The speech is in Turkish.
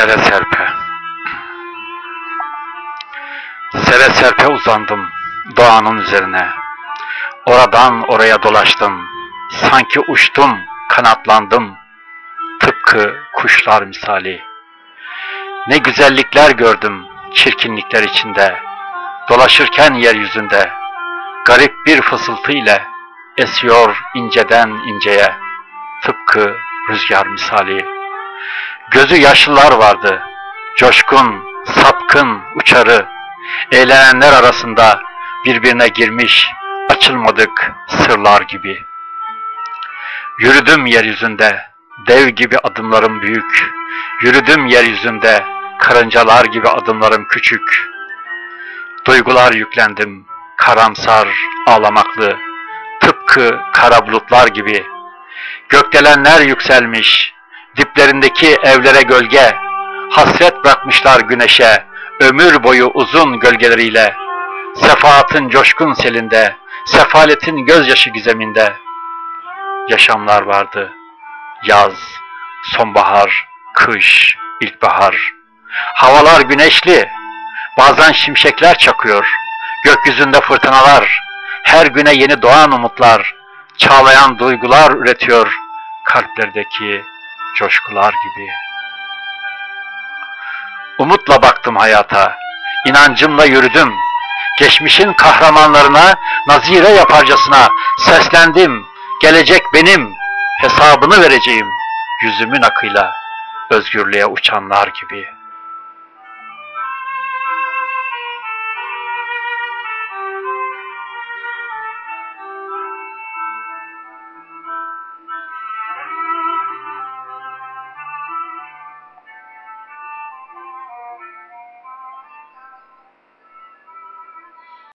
sere serpe. Sere serpe uzandım dağının üzerine. Oradan oraya dolaştım. Sanki uçtum, kanatlandım. Tıpkı kuşlar misali. Ne güzellikler gördüm çirkinlikler içinde. Dolaşırken yeryüzünde. Garip bir fısıltı ile esiyor inceden inceye. Tıpkı rüzgar misali. Gözü yaşlılar vardı. Coşkun, sapkın, uçarı. Eğlenenler arasında birbirine girmiş açılmadık sırlar gibi. Yürüdüm yeryüzünde, dev gibi adımlarım büyük. Yürüdüm yeryüzünde, karıncalar gibi adımlarım küçük. Duygular yüklendim, karamsar, ağlamaklı. Tıpkı kara bulutlar gibi. Gökdelenler yükselmiş, diplerindeki evlere gölge. Hasret bırakmışlar güneşe, ömür boyu uzun gölgeleriyle. Sefaatın coşkun selinde, sefaletin gözyaşı gizeminde yaşamlar vardı. Yaz, sonbahar, kış, ilkbahar. Havalar güneşli, bazen şimşekler çakıyor. Gökyüzünde fırtınalar, her güne yeni doğan umutlar, çağlayan duygular üretiyor kalplerdeki coşkular gibi. Umutla baktım hayata, inancımla yürüdüm. Geçmişin kahramanlarına nazire yaparcasına seslendim. Gelecek benim, hesabını vereceğim yüzümün akıyla özgürlüğe uçanlar gibi.''